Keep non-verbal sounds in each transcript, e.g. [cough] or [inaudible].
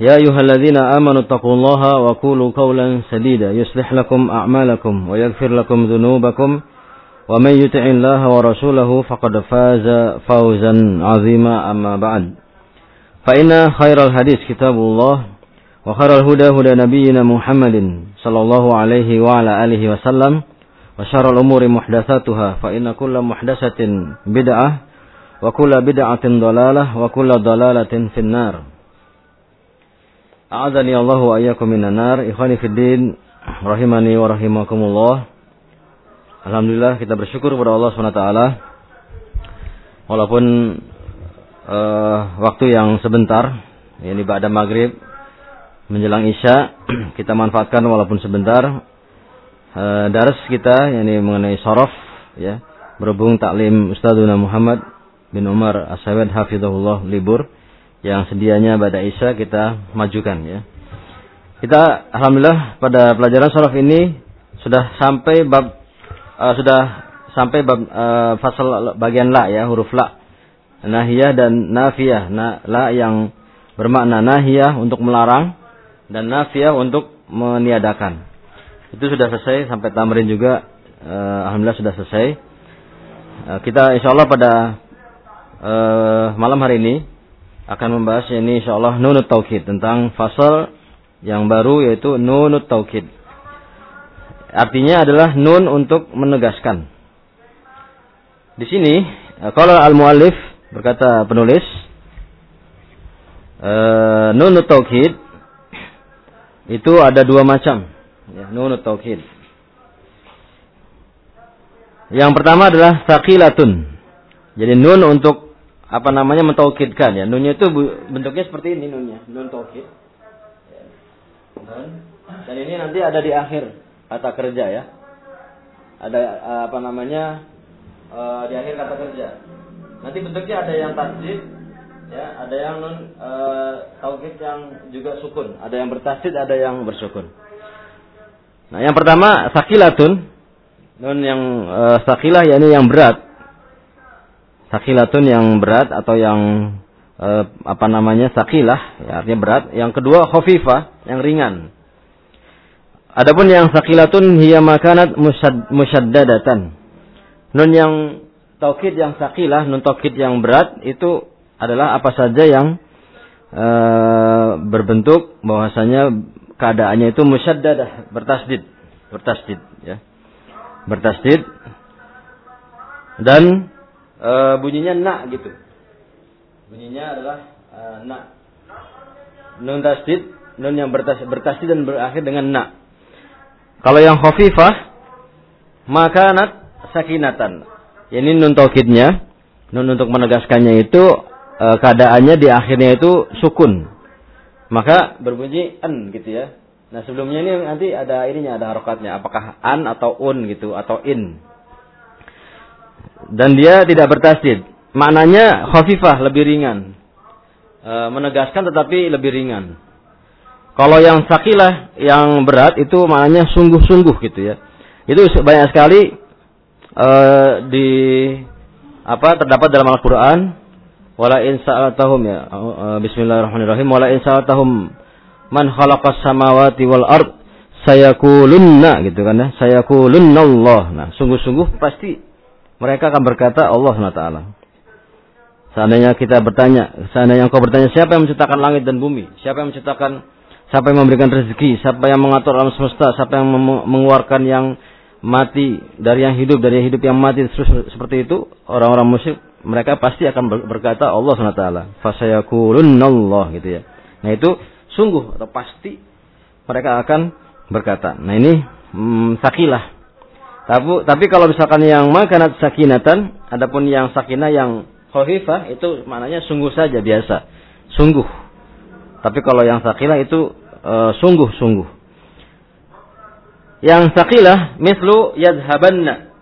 يا أيها الذين آمنوا اتقوا الله وقولوا قولا سديدا يصلح لكم أعمالكم ويغفر لكم ذنوبكم. ومن يطع الله ورسوله فقد فاز فوزا عظيما. أما بعد فإن خير الحديث كتاب الله وخير الهدى هدى نبينا محمد صلى الله عليه وعلى آله وسلم وشر الأمور محدثاتها فإن كل محدثة بدعة وكل بدعة ضلالة وكل ضلالة في النار. A'adzani Allah wa ayyakum. Ikhwani fiddin, rahimani wa rahimakumullah. Alhamdulillah kita bersyukur kepada Allah SWT Walaupun uh, waktu yang sebentar ini pada maghrib menjelang isya [clears throat] kita manfaatkan walaupun sebentar uh, daras kita ini mengenai sorof ya berhubung taklim Ustazuna Muhammad bin Umar As-Sawad hafizahullah libur yang sedianya pada Isya kita majukan ya. Kita alhamdulillah pada pelajaran sorof ini sudah sampai bab uh, sudah sampai bab uh, fasal bagian la ya huruf la. Nahiyah dan nafiyah. Nah, la yang bermakna nahiyah untuk melarang dan nafiyah untuk meniadakan. Itu sudah selesai sampai tamrin juga uh, alhamdulillah sudah selesai. Uh, kita insyaallah pada uh, malam hari ini akan membahas ini insyaallah nunut taukid tentang fasal yang baru yaitu nunut taukid. Artinya adalah nun untuk menegaskan. Di sini kalau al-muallif berkata penulis e, nunut taukid itu ada dua macam ya, nunut taukid. Yang pertama adalah sakilatun. Jadi nun untuk apa namanya mentaukidkan ya. Nunnya itu bentuknya seperti ini nunnya, nun taukid. Dan ini nanti ada di akhir kata kerja ya. Ada apa namanya uh, di akhir kata kerja. Nanti bentuknya ada yang tasdid, ya, ada yang nun uh, taukid yang juga sukun, ada yang bertasdid, ada yang bersukun. Nah, yang pertama sakilatun, nun yang sakilah yakni yang berat sakilatun yang berat atau yang e, apa namanya sakilah ya, artinya berat. Yang kedua khafifah yang ringan. Adapun yang sakilatun hiya makanat musyaddadatan nun yang taukid yang sakilah nun taukid yang berat itu adalah apa saja yang e, berbentuk bahwasanya keadaannya itu musyaddadah bertasdid bertasdid ya. Bertasdid. Dan e, bunyinya nak gitu. Bunyinya adalah e, nak. Nun tasdid, nun yang bertas, bertasdid dan berakhir dengan nak. Kalau yang khafifah maka nat sakinatan. Ini nun taukidnya, nun untuk menegaskannya itu e, keadaannya di akhirnya itu sukun. Maka berbunyi an gitu ya. Nah sebelumnya ini nanti ada ininya ada harokatnya. Apakah an atau un gitu atau in dan dia tidak bertasdid. Maknanya khafifah lebih ringan. E, menegaskan tetapi lebih ringan. Kalau yang sakilah yang berat itu maknanya sungguh-sungguh gitu ya. Itu banyak sekali e, di apa terdapat dalam Al-Qur'an wala in sa'altahum ya e, bismillahirrahmanirrahim wala in sa'altahum man khalaqas samawati wal ard sayakulunna gitu kan ya sayakulunna Allah nah sungguh-sungguh pasti mereka akan berkata Allah SWT. Seandainya kita bertanya, seandainya engkau bertanya siapa yang menciptakan langit dan bumi, siapa yang menciptakan siapa yang memberikan rezeki, siapa yang mengatur alam semesta, siapa yang mengeluarkan yang mati dari yang hidup, dari yang hidup yang mati terus seperti itu, orang-orang musyrik mereka pasti akan berkata Allah SWT. Allah gitu ya. Nah itu sungguh atau pasti mereka akan berkata. Nah ini hmm, sakilah. Tapi, tapi kalau misalkan yang makanat sakinatan, adapun yang sakinah yang khafifah itu maknanya sungguh saja biasa. Sungguh. Tapi kalau yang sakilah itu sungguh-sungguh. yang sakilah mislu yadhabanna.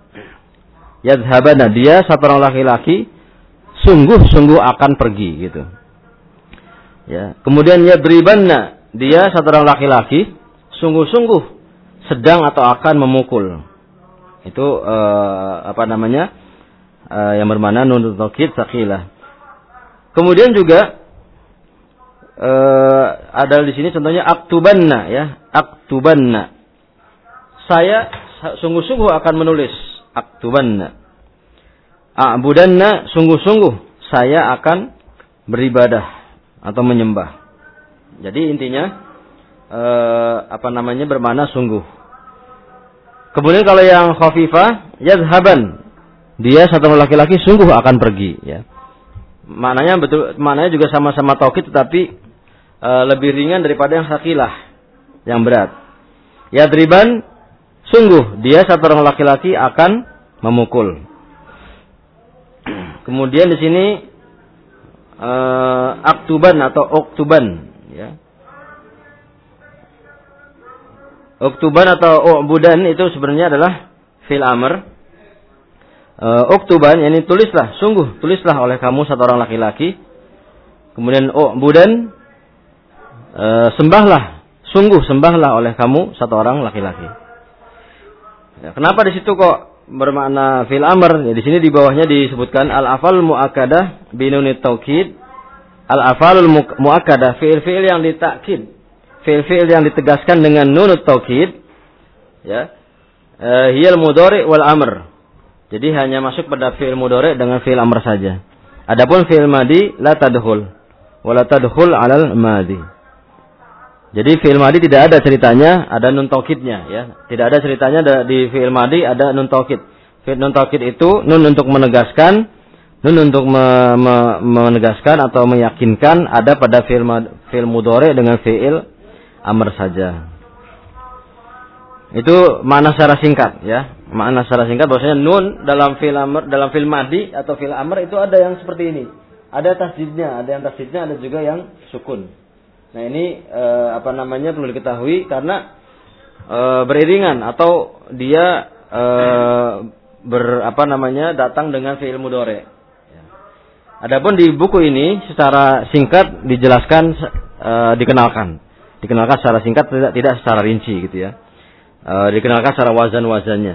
Yadhabanna dia satu orang laki-laki sungguh-sungguh akan pergi gitu. Ya. Kemudian yadribanna dia satu orang laki-laki sungguh-sungguh sedang atau akan memukul. Itu uh, apa namanya? Uh, yang bermana nun taukid sakilah. Kemudian juga uh, ada di sini contohnya aktubanna ya, aktubanna. Saya sungguh-sungguh akan menulis aktubanna. A'budanna sungguh-sungguh saya akan beribadah atau menyembah. Jadi intinya eh, apa namanya bermana sungguh. Kemudian kalau yang khafifah yadhaban dia satu laki-laki sungguh akan pergi ya. Maknanya betul maknanya juga sama-sama tauhid tetapi e, lebih ringan daripada yang sakilah yang berat. Yadriban sungguh dia satu orang laki-laki akan memukul. Kemudian di sini uh, aktuban atau oktuban Oktuban atau ubudan itu sebenarnya adalah fil amr. Uh, oktuban ini tulislah, sungguh tulislah oleh kamu satu orang laki-laki. Kemudian ubudan uh, sembahlah, sungguh sembahlah oleh kamu satu orang laki-laki. Ya, kenapa di situ kok bermakna fil amr. Ya, di sini di bawahnya disebutkan al afal muakkadah binunit taukid. Al afalul muakkadah fiil-fiil yang ditakkid. Fiil-fiil yang ditegaskan dengan nunut taukid. Ya. Uh, hiyal mudhari wal amr. Jadi hanya masuk pada fiil mudhari dengan fiil amr saja. Adapun fiil madi la tadkhul. Wala tadkhul alal madi. Jadi fi'il madi tidak ada ceritanya, ada nun taukidnya ya. Tidak ada ceritanya di fi'il madi ada nun taukid. Fi'il nun taukid itu nun untuk menegaskan, nun untuk me, me, menegaskan atau meyakinkan ada pada fi'il fi'il mudhari dengan fi'il amr saja. Itu makna secara singkat ya. Makna secara singkat bahwasanya nun dalam fi'il amr dalam fi'il madi atau fi'il amr itu ada yang seperti ini. Ada tasjidnya, ada yang tasjidnya, ada juga yang sukun. Nah ini e, apa namanya perlu diketahui karena e, beriringan atau dia e, ber apa namanya datang dengan fiil mudore. Adapun di buku ini secara singkat dijelaskan e, dikenalkan, dikenalkan secara singkat tidak tidak secara rinci gitu ya. E, dikenalkan secara wazan-wazannya.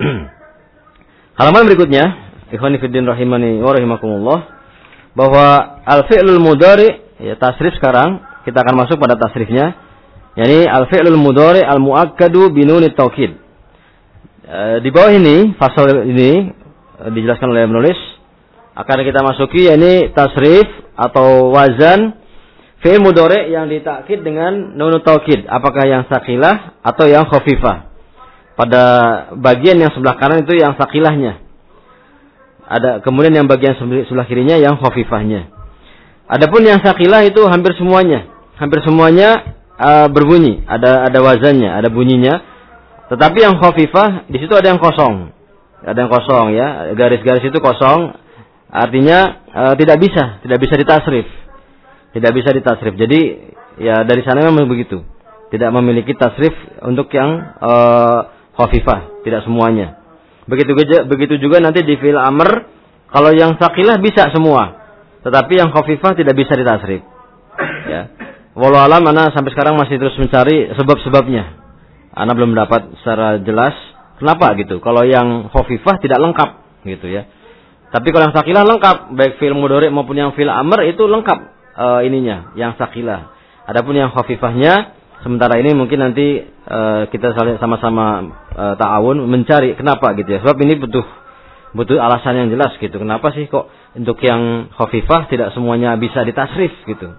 [clears throat] Halaman berikutnya, ikhwan fillah rahimani wa rahimakumullah bahwa al-fi'lul mudhari ya tasrif sekarang kita akan masuk pada tasrifnya. Yani al-fi'lul mudhari al-muakkadu binuni taukid. E, di bawah ini, fasal ini e, dijelaskan oleh penulis akan kita masuki yakni tasrif atau wazan fi'il mudhari yang ditakkid dengan nun taukid, apakah yang sakilah atau yang khafifah. Pada bagian yang sebelah kanan itu yang sakilahnya. Ada kemudian yang bagian sebelah kirinya yang khafifahnya. Adapun yang sakilah itu hampir semuanya, hampir semuanya uh, berbunyi, ada ada wazannya, ada bunyinya. Tetapi yang khafifah di situ ada yang kosong. Ada yang kosong ya, garis-garis itu kosong. Artinya uh, tidak bisa, tidak bisa ditasrif. Tidak bisa ditasrif. Jadi ya dari sana memang begitu. Tidak memiliki tasrif untuk yang uh, khafifah, tidak semuanya. Begitu begitu juga nanti di fil amr kalau yang sakilah bisa semua. Tetapi yang khafifah tidak bisa ditasrif. Ya. Walau alam mana sampai sekarang masih terus mencari sebab-sebabnya. Anak belum dapat secara jelas kenapa gitu. Kalau yang khafifah tidak lengkap gitu ya. Tapi kalau yang sakilah lengkap, baik fil mudhari maupun yang fil amr itu lengkap uh, ininya, yang sakilah. Adapun yang khafifahnya sementara ini mungkin nanti uh, kita sama-sama uh, ta'awun mencari kenapa gitu ya. Sebab ini butuh butuh alasan yang jelas gitu. Kenapa sih kok untuk yang khafifah tidak semuanya bisa ditasrif gitu.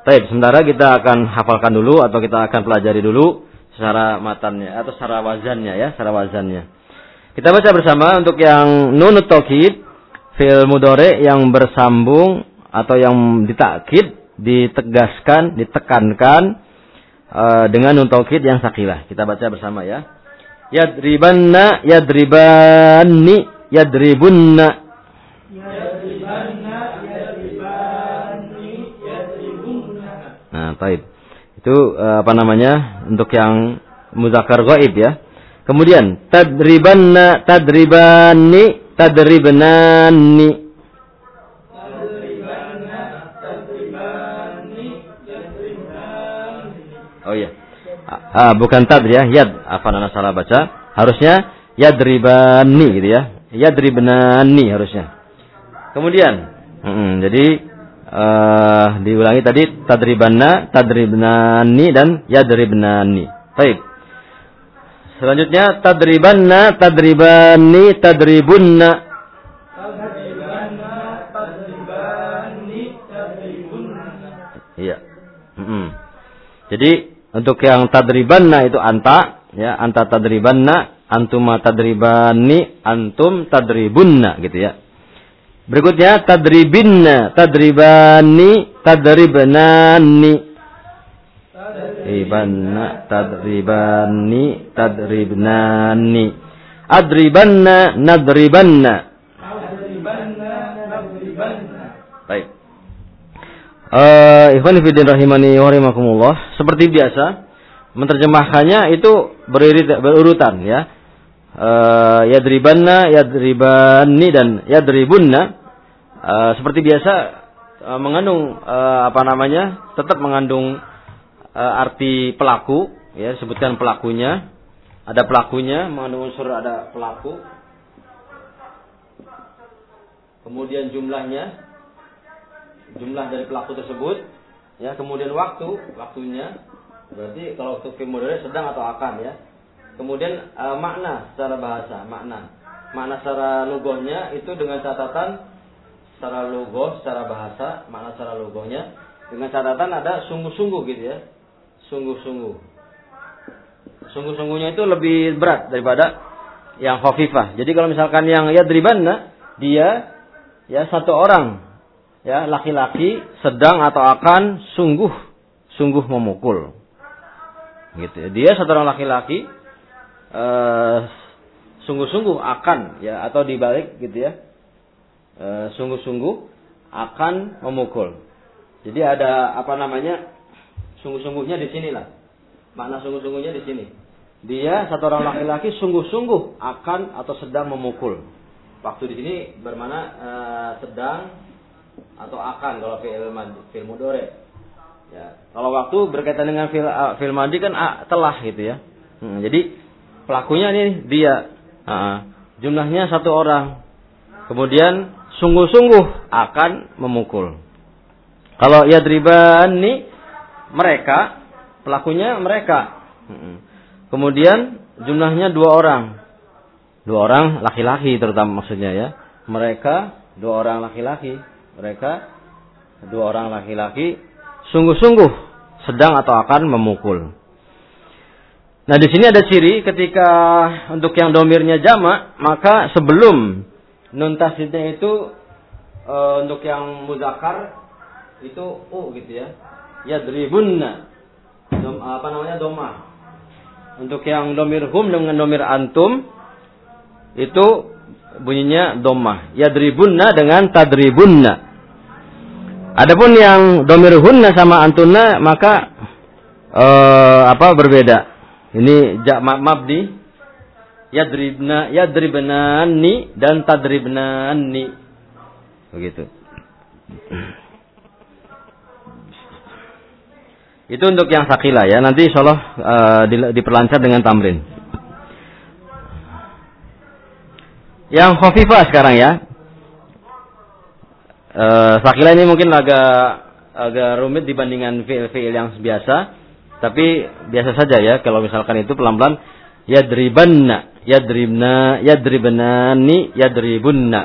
Baik, sementara kita akan hafalkan dulu atau kita akan pelajari dulu secara matannya atau secara wazannya ya, secara wazannya. Kita baca bersama untuk yang nunut taukid fil mudore yang bersambung atau yang ditakid, ditegaskan, ditekankan uh, dengan nun taukid yang sakilah. Kita baca bersama ya. Yadribanna yadribanni yadribunna Nah, taib. Itu uh, apa namanya? Untuk yang muzakkar gaib ya. Kemudian tadribanna tadribani tadribnani. Oh iya. Ah, bukan tad ya, yad. Apa nana salah baca? Harusnya yadribani gitu ya. Yadribnani harusnya. Kemudian, mm -mm, jadi uh, diulangi tadi tadribanna, tadribnani dan yadribnani. Baik. Selanjutnya tadribanna, tadribani, tadribunna. Iya. Mm -hmm. Jadi untuk yang tadribanna itu anta, ya anta tadribanna, antuma tadribani, antum tadribunna gitu ya. Berikutnya tadribinna, tadribani, tadribnani. Tadribanna, tadribani, tadribnani. Adribanna, nadribanna. Uh, Ikhwan Fidin Rahimani Warimakumullah. Seperti biasa, menerjemahkannya itu berurutan ya. Uh, yadribanna, yadribani dan yadribunna uh, seperti biasa mengandung apa namanya tetap mengandung arti pelaku ya sebutkan pelakunya ada pelakunya mengandung unsur ada pelaku kemudian jumlahnya jumlah dari pelaku tersebut ya kemudian waktu waktunya berarti kalau untuk film sedang atau akan ya kemudian uh, makna secara bahasa makna makna secara logonya itu dengan catatan secara logo, secara bahasa, makna secara logonya dengan catatan ada sungguh-sungguh gitu ya. Sungguh-sungguh. Sungguh-sungguhnya itu lebih berat daripada yang khafifah. Jadi kalau misalkan yang ya deribanna dia ya satu orang ya laki-laki sedang atau akan sungguh sungguh memukul. Gitu. Ya. Dia satu orang laki-laki uh, sungguh-sungguh akan ya atau dibalik gitu ya Eh, sungguh-sungguh akan memukul. Jadi ada apa namanya sungguh-sungguhnya di sinilah. Makna sungguh-sungguhnya di sini. Dia satu orang laki-laki sungguh-sungguh akan atau sedang memukul. Waktu di sini bermana e, sedang atau akan kalau film film mudore. Ya. Kalau waktu berkaitan dengan film uh, film mandi kan uh, telah gitu ya. Hmm, jadi pelakunya ini dia. Uh, jumlahnya satu orang. Kemudian sungguh-sungguh akan memukul. Kalau yadribani mereka, pelakunya mereka. Kemudian jumlahnya dua orang. Dua orang laki-laki terutama maksudnya ya. Mereka dua orang laki-laki. Mereka dua orang laki-laki sungguh-sungguh sedang atau akan memukul. Nah di sini ada ciri ketika untuk yang domirnya jamak maka sebelum nun itu e, untuk yang muzakar itu u gitu ya. Ya dribunna. Dom, apa namanya doma. Untuk yang domir hum dengan domir antum itu bunyinya doma. Ya dribunna dengan tadribunna. Adapun yang domir hunna sama antuna maka e, apa berbeda. Ini jak mabdi yadribna yadribnani dan tadribnani begitu itu untuk yang sakila ya nanti insyaallah uh, diperlancar dengan tamrin yang khafifah sekarang ya uh, sakila ini mungkin agak agak rumit dibandingkan fiil-fiil yang biasa tapi biasa saja ya kalau misalkan itu pelan-pelan yadribanna yadribna yadribnani yadribunna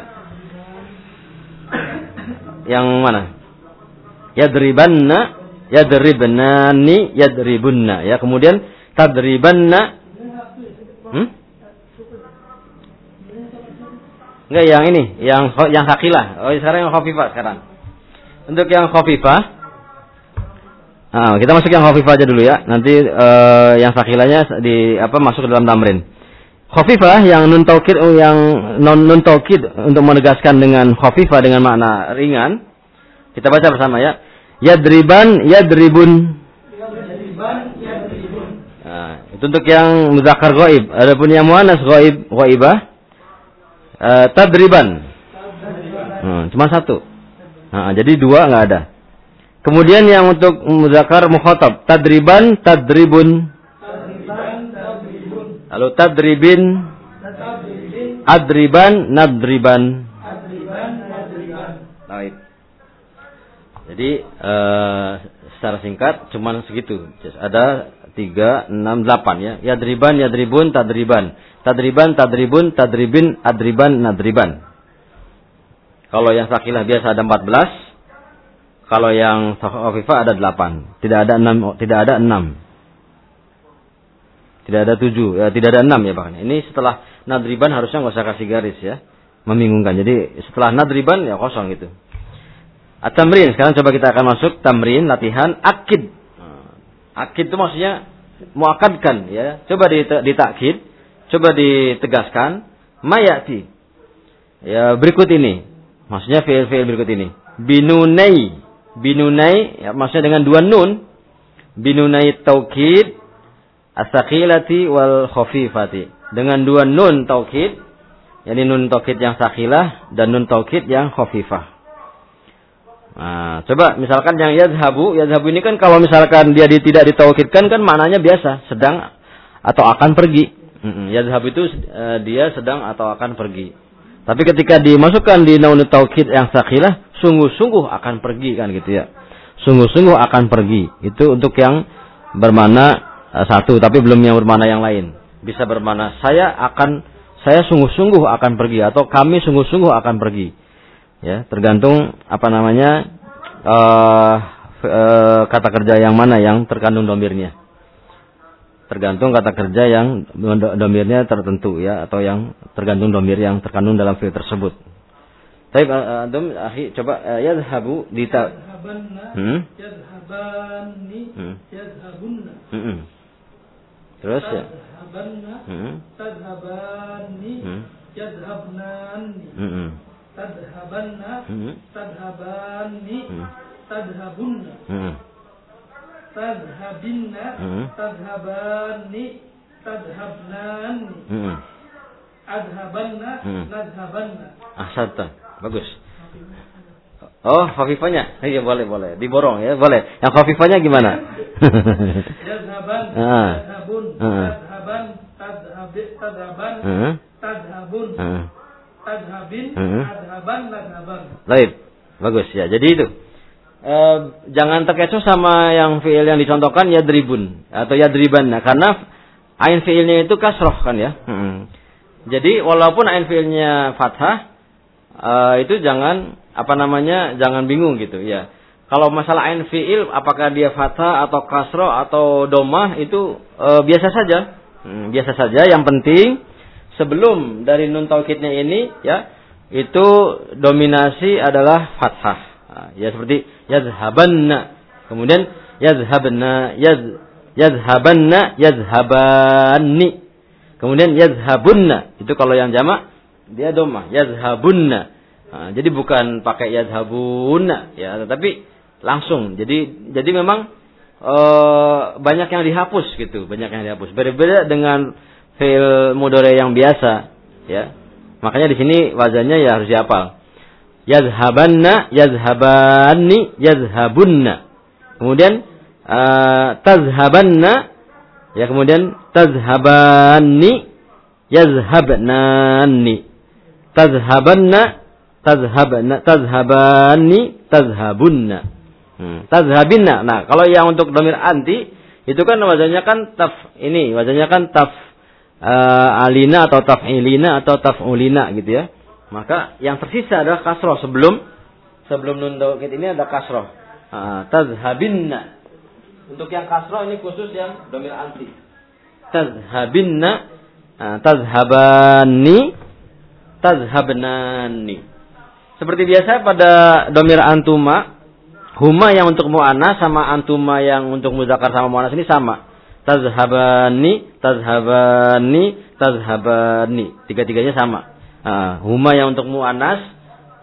yang mana yadribanna Yadribnani yadribunna. Ya, kemudian tadribanna. Hmm? Enggak yang ini, yang yang hakilah. Oh, sekarang yang khafifah sekarang. Untuk yang khafifah Nah, kita masuk yang khafifah aja dulu ya. Nanti uh, yang sakilanya di apa masuk ke dalam tamrin. Khafifah yang nun taukid oh, yang non nun taukid untuk menegaskan dengan khafifah dengan makna ringan. Kita baca bersama ya. Yadriban yadribun. Nah, itu untuk yang muzakkar ghaib. Adapun yang muannas ghaib ghaibah uh, tadriban. Hmm, cuma satu. Nah, jadi dua nggak ada. Kemudian yang untuk muzakkar mukhatab, tadriban, tadribun. Lalu tadribin, adriban, nadriban. Baik. Jadi uh, secara singkat cuman segitu. Ada tiga, enam, delapan ya. Yadriban, yadribun, tadriban. Tadriban, tadribun, tadribin, adriban, nadriban. Kalau yang sakilah biasa ada empat belas. Kalau yang khafifah ada delapan, tidak ada enam, tidak ada enam, tidak ada tujuh, ya, tidak ada enam ya bahkan. Ini setelah nadriban harusnya nggak usah kasih garis ya, membingungkan. Jadi setelah nadriban ya kosong gitu. At-tamrin, sekarang coba kita akan masuk tamrin latihan akid. Akid itu maksudnya muakadkan ya. Coba ditakid, coba ditegaskan mayati. Ya berikut ini. Maksudnya fiil-fiil berikut ini. Binunai binunai ya, maksudnya dengan dua nun binunai taukid asakilati wal khafifati dengan dua nun taukid yakni nun taukid yang sakilah dan nun taukid yang khafifah Nah, coba misalkan yang yadhabu, yadhabu ini kan kalau misalkan dia di, tidak ditaukidkan kan maknanya biasa, sedang atau akan pergi. Yadhabu itu uh, dia sedang atau akan pergi. Tapi ketika dimasukkan di nun taukid yang sakilah, sungguh-sungguh akan pergi kan gitu ya. Sungguh-sungguh akan pergi. Itu untuk yang bermana uh, satu, tapi belum yang bermana yang lain. Bisa bermana saya akan saya sungguh-sungguh akan pergi atau kami sungguh-sungguh akan pergi. Ya, tergantung apa namanya uh, uh, kata kerja yang mana yang terkandung domirnya. Tergantung kata kerja yang domirnya tertentu ya atau yang tergantung domir yang terkandung dalam fil tersebut. Baik, antum akhi coba uh, yadhhabu di ta hmm? Hmm. Hmm. Terus ya. Hmm. hmm. Hmm. Hmm. hmm. Hmm. Tadhhabinna hmm. tadhhabani tadhhabnani. Hmm. Adhabanna hmm. nadhabanna. Ahsanta. Bagus. Oh, khafifahnya. Iya boleh, boleh. Diborong ya, boleh. Yang khafifahnya gimana? [laughs] Yazhaban, ah. tadhabun, ah. tadhaban, tadhaban, ah. tadhabun, tadhabin, adhaban, nadhaban. Baik. Bagus ya. Jadi itu. Eh, jangan terkecoh sama yang fiil yang dicontohkan ya dribun atau ya driban nah, karena ain fiilnya itu kasroh kan ya. Hmm. Jadi walaupun ain fiilnya fathah uh, itu jangan apa namanya jangan bingung gitu ya. Kalau masalah ain fiil apakah dia fathah atau kasro atau domah itu uh, biasa saja. Hmm, biasa saja yang penting sebelum dari nun taukidnya ini ya itu dominasi adalah fathah. Ya seperti yazhabanna. Kemudian yazhabanna yaz yazhabanna yazhabanni. Kemudian yazhabunna. Itu kalau yang jamak dia domah yazhabunna nah, jadi bukan pakai yazhabunna ya tetapi langsung jadi jadi memang e, banyak yang dihapus gitu banyak yang dihapus berbeda dengan fiil mudore yang biasa ya makanya di sini wazannya ya harus dihafal yazhabanna yazhabanni yazhabunna kemudian e, tazhabanna ya kemudian tazhabanni yazhabnani tazhabanna tazhabanna tazhabani tazhabunna hmm. tazhabinna nah kalau yang untuk domir anti itu kan wajahnya kan taf ini wajahnya kan taf uh, alina atau taf'ilina atau taf'ulina gitu ya maka yang tersisa adalah kasroh sebelum sebelum nun ini ada kasroh tazhabinna Untuk yang kasro ini khusus yang domir anti. Tazhabinna, tazhabani, tazhabnani. Seperti biasa pada domir antuma, huma yang untuk mu'anas sama antuma yang untuk muzakar sama mu'anas ini sama. Tazhabani, tazhabani, tazhabani. Tiga-tiganya sama. Huma yang untuk mu'anas,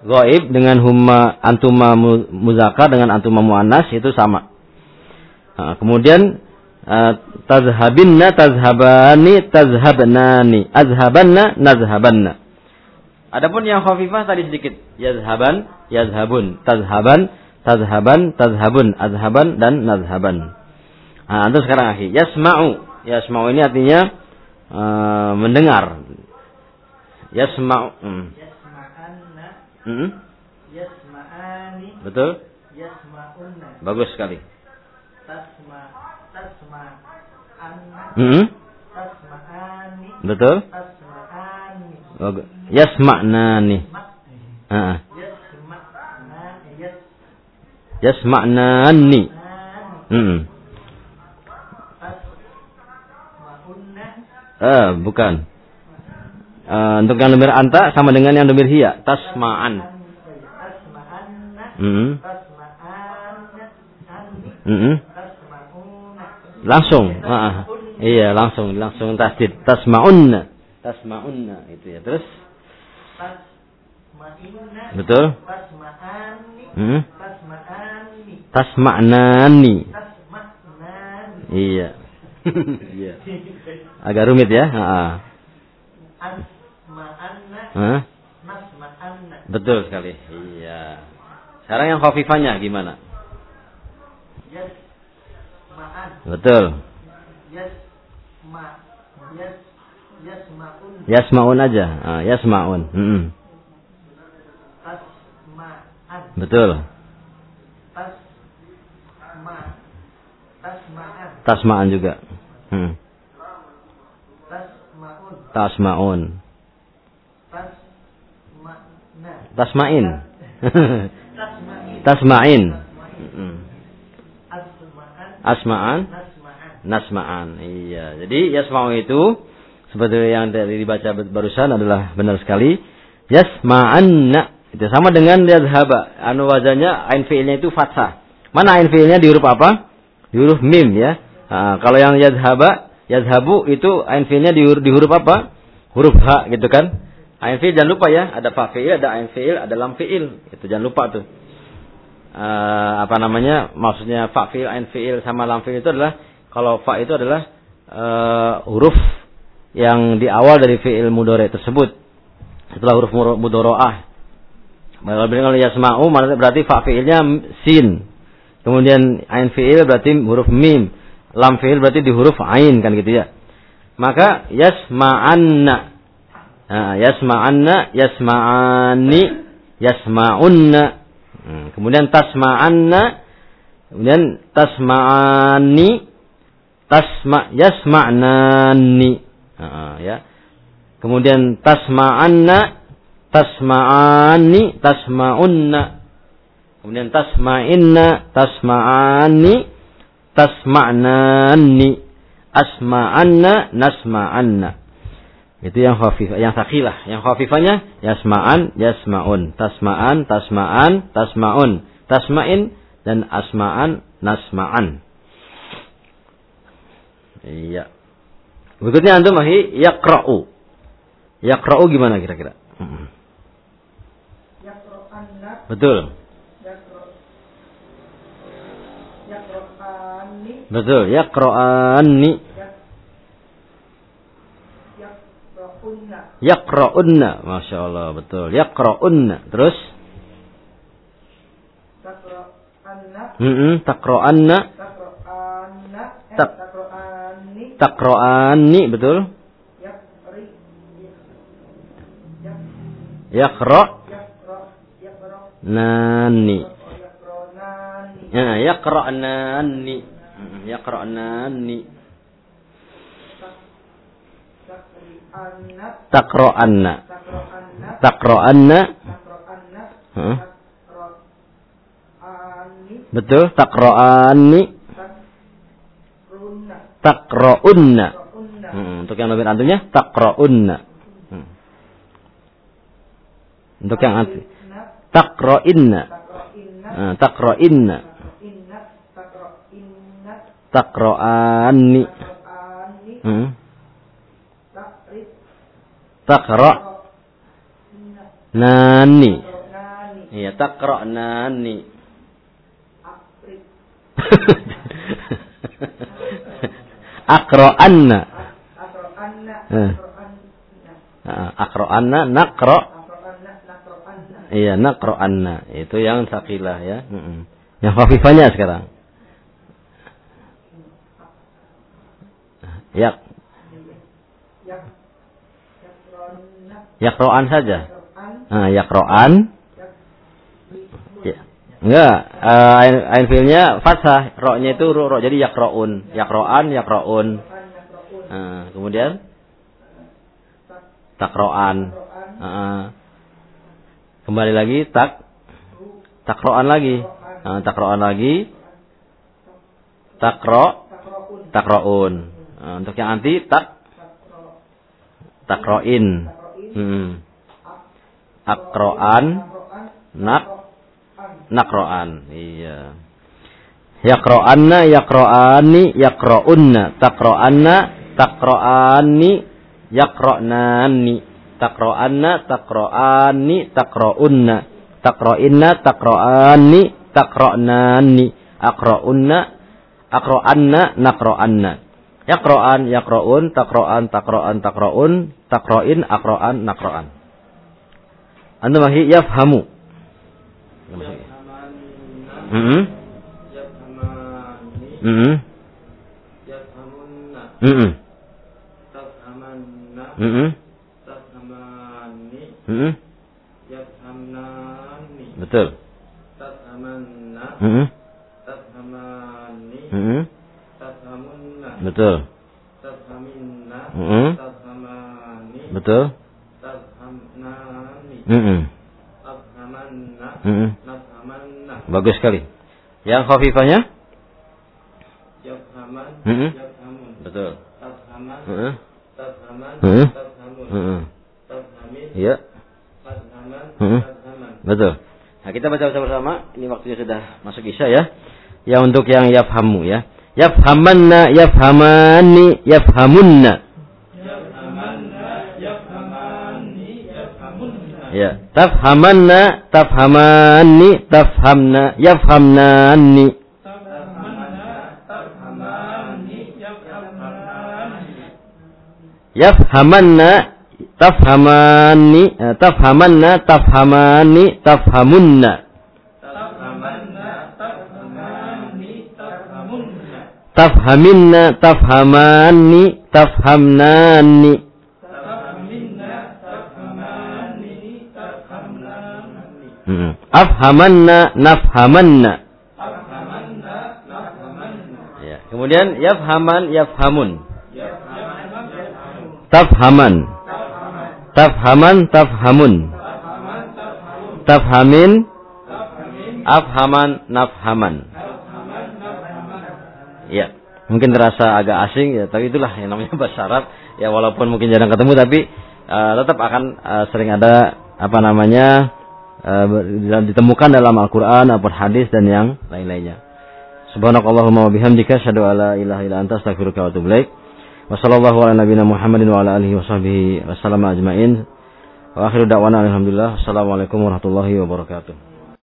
goib dengan huma antuma muzakar dengan antuma mu'anas itu sama. Nah, kemudian uh, tazhabinna tazhabani tazhabnani azhabanna nazhabanna. Adapun yang khafifah tadi sedikit yazhaban yazhabun tazhaban tazhaban tazhabun azhaban dan nazhaban. Nah, antum sekarang akhi yasma'u yasma'u ini artinya uh, mendengar. Yasma'u. Hmm. Yasma'anna. Hmm? Yasma'ani. Betul? Yasma'unna. Bagus sekali. Tasma tasma anna. Hmm? Tasma'ani. Betul? Tasma'ani. Bagus. Yasma'nani. Heeh. Yasma'nani. Hmm. Eh, bukan. Uh, untuk yang domir anta sama dengan yang domir hiya, tasma'an. Hmm. Hmm. Langsung. Uh, uh. Iya, langsung langsung tasdid. Tasma'unna. Tasma'unna itu ya. Terus Betul? Hmm? Tasma'nani. Iya. [laughs] Iya. Agak rumit ya. Hah? Betul sekali. Iya. Sekarang yang khafifahnya gimana? Betul. Yasmaun aja. Ah, yasmaun. Mm -mm. Betul. Tasma'an juga. Hmm. Tasma'un. Tasma'in. Tasma'in. [laughs] Asma'an. Nasma'an. Iya. Jadi yasma'u itu seperti yang tadi dibaca barusan adalah benar sekali. Yasma'anna. Itu sama dengan yadhaba. Anu wajahnya ain fi'ilnya itu fathah. Mana ain fi'ilnya di huruf apa? Di huruf mim ya. Nah, kalau yang yadhaba, yadhabu itu ain fi'ilnya di, di huruf apa? Huruf ha gitu kan? Ain fi'il jangan lupa ya, ada fa fi'il, ada ain fi'il, ada lam fi'il. Itu jangan lupa tuh. Uh, apa namanya? Maksudnya fa fi'il, ain fi'il sama lam fi'il itu adalah kalau fa itu adalah uh, huruf yang di awal dari fi'il mudore tersebut. Itulah huruf mudoroah. Kalau yasma'u berarti fa fi'ilnya sin. Kemudian ain fi'il berarti huruf mim lam fi'il berarti di huruf ain kan gitu ya. Maka yasma'anna. Nah, yasma'anna, yasma'ani, yasma'unna. Hmm, kemudian tasma'anna, kemudian tasma'ani, tasma yasma'nani. Nah, ya. Kemudian tasma'anna, tasma'ani, tasma'unna. Kemudian tasma'inna, tasma'ani, tasma'nani asma'anna nasma'anna itu yang khafif yang sakilah yang khafifahnya yasma'an yasma'un. Tasma'an tasma'an tasma'un. Tasma'in dan asma'an nasma'an. Iya. Berikutnya antum ahi yaqra'u. Yaqra'u gimana kira-kira? Betul. Betul, yaqra'anni. Yaqra'unna. Masya Allah, betul. Yaqra'unna. Terus? Taqra'anna. Mm -mm, taqra'anna. Taqra'anna. Tak Taqra'anni, betul? Yaqra. Nani. Ya, yaqra'nani yaqra'nani taqra'anna taqra'anna betul taqra'anni Takra'unna. Hmm, untuk yang lebih antumnya takra'unna. Hmm. Untuk yang antum. Takra'inna. Uh, takra'inna. Takra'anni. Hmm. Takra' nani. Iya, takra' nani. [laughs] Akro'anna. Akro'anna, nakro. Iya, nakro'anna. Itu yang sakilah ya. Yang khafifahnya sekarang. Ya. Yakro'an saja. Nah, yakro'an. Ya. Enggak, uh, ain, ain filnya fathah, ro-nya itu ro, ro jadi yakro'un, yakro'an, yakro'un. Nah, kemudian takro'an. Uh, kembali lagi tak takro'an lagi. Nah, takro'an lagi. Takro takro'un. Nah, untuk yang anti tak takro'in. Hmm. Akro'an nak nakro'an. Iya. Yakro'anna yakro'ani yakro'unna takro'anna takro'ani yakro'nani takro'anna takro'ani takro'unna takro'inna takro'ani takro'nani akro'unna akro'anna nakro'anna Yakro'an, yakro'un, takro'an, takro'an, takro'un, takro'in, akro'an, nakro'an. Anda masih yafhamu. Mm -hmm. Mm -hmm. Mm -hmm. Mm -hmm. Mm -hmm. Betul. Mm -hmm. Mm -hmm. Betul. Mm -hmm. Betul. Mm -hmm. Mm -hmm. Bagus sekali. Yang khafifahnya? Mm. Betul. Mm. Mm. Mm. Mm -hmm. Betul. Nah, kita baca bersama-sama. Ini waktunya sudah masuk Isya ya. Ya untuk yang yafhamu ya yafhamanna yafhamani yafhamunna ya. Tafhamanna tafhamani tafhamna yafhamnani yafhamanna tafhamani tafhamanna tafhamani tafhamunna. Tafhaminna tafhamani tafhamnani Hmm. Afhamanna nafhamanna. Ya. Kemudian yafhaman yafhamun. Tafhaman. Tafhaman tafhamun. Tafhamin. Afhaman nafhaman. Ya, mungkin terasa agak asing ya, tapi itulah yang namanya [laughs] bahasa Arab. Ya walaupun mungkin jarang ketemu tapi uh, tetap akan uh, sering ada apa namanya uh, ditemukan dalam Al-Qur'an ataupun hadis dan yang lain-lainnya. Subhanakallahumma wa bihamdika asyhadu an la ilaha illa anta astaghfiruka wa atubu ilaik. Wa sallallahu ala Muhammadin wa ala alihi wa sahbihi wasallam ajmain. Wa akhiru da'wana alhamdulillah. Assalamualaikum warahmatullahi wabarakatuh.